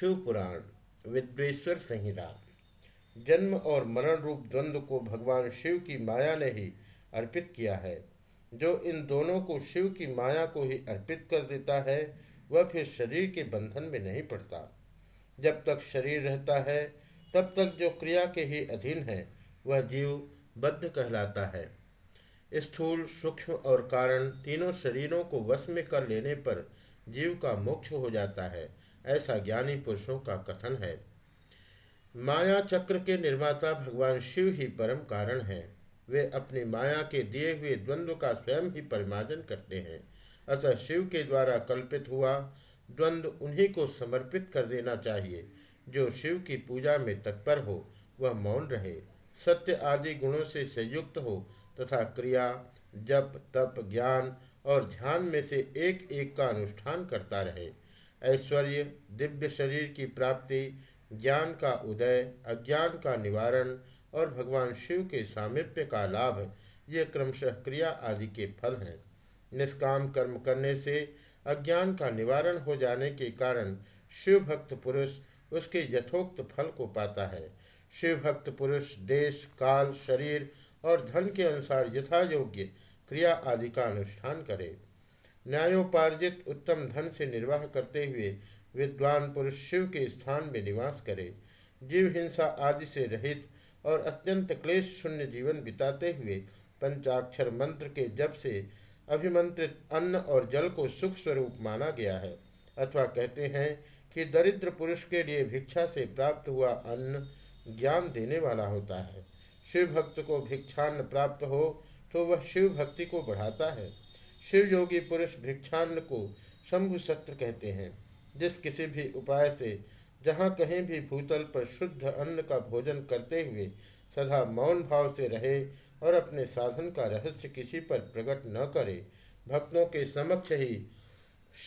शिव पुराण विद्वेश्वर संहिता। जन्म और मरण रूप द्वंद्व को भगवान शिव की माया ने ही अर्पित किया है। जो इन दोनों को शिव की माया को ही अर्पित कर देता है, वह फिर शरीर के बंधन में नहीं पड़ता। जब तक शरीर रहता है, तब तक जो क्रिया के ही अधीन है, वह जीव बद्ध कहलाता है। स्थूल, सूक्ष्म और कारण तीनों शरीरों को वश में कर लेने पर जीव का मोक्ष हो जाता है। ऐसा ज्ञानी पुरुषों का कथन है। माया चक्र के निर्माता भगवान शिव ही परम कारण है। वे अपनी माया के दिए हुए द्वंद्व का स्वयं ही परिमार्जन करते हैं। अतः शिव के द्वारा कल्पित हुआ द्वंद्व उन्हीं को समर्पित कर देना चाहिए, जो शिव की पूजा में तत्पर हो, वह मौन रहे। सत्य आदि गुणों से संयुक्त हो तथा क्रिया, जप, तप, ज्ञान और ध्यान में से एक एक का अनुष्ठान करता रहे। ऐश्वर्य, दिव्य शरीर की प्राप्ति, ज्ञान का उदय, अज्ञान का निवारण और भगवान शिव के सामिप्य का लाभ, ये क्रमशः क्रिया आदि के फल हैं। निष्काम कर्म करने से अज्ञान का निवारण हो जाने के कारण शिव भक्त पुरुष उसके यथोक्त फल को पाता है। शिव भक्त पुरुष देश, काल, शरीर और धन के अनुसार यथा योग्य क्रिया आदि का अनुष्ठान करे। न्यायोपार्जित उत्तम धन से निर्वाह करते हुए विद्वान पुरुष शिव के स्थान में निवास करे, जीव हिंसा आदि से रहित और अत्यंत क्लेश शून्य जीवन बिताते हुए पंचाक्षर मंत्र के जब से अभिमंत्रित अन्न और जल को सुख स्वरूप माना गया है, अथवा कहते हैं कि दरिद्र पुरुष के लिए भिक्षा से प्राप्त हुआ अन्न ज्ञान देने वाला होता है। शिव भक्त को भिक्षान्न प्राप्त हो तो वह शिव भक्ति को बढ़ाता है। शिव योगी पुरुष भिक्षान्न को शंभु सत्र कहते हैं। जिस किसी भी उपाय से जहाँ कहीं भी भूतल पर शुद्ध अन्न का भोजन करते हुए सदा मौन भाव से रहे और अपने साधन का रहस्य किसी पर प्रकट न करे, भक्तों के समक्ष ही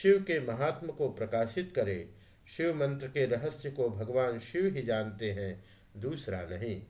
शिव के महात्म को प्रकाशित करे। शिव मंत्र के रहस्य को भगवान शिव ही जानते हैं, दूसरा नहीं।